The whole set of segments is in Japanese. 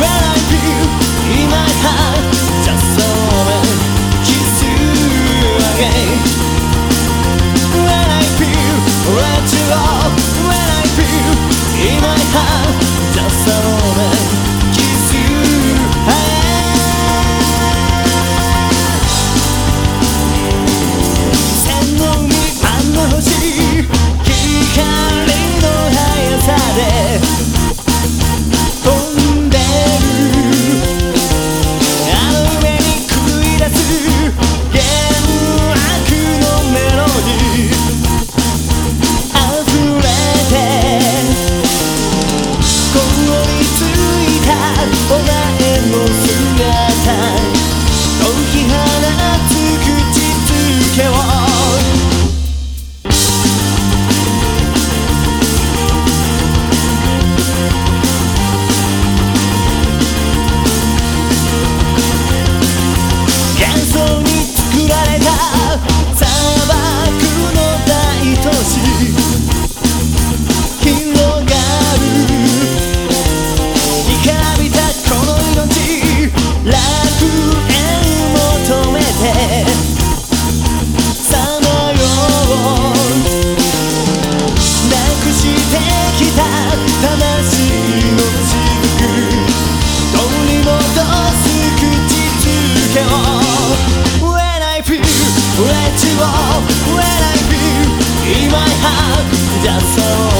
When I do in my heart just so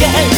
again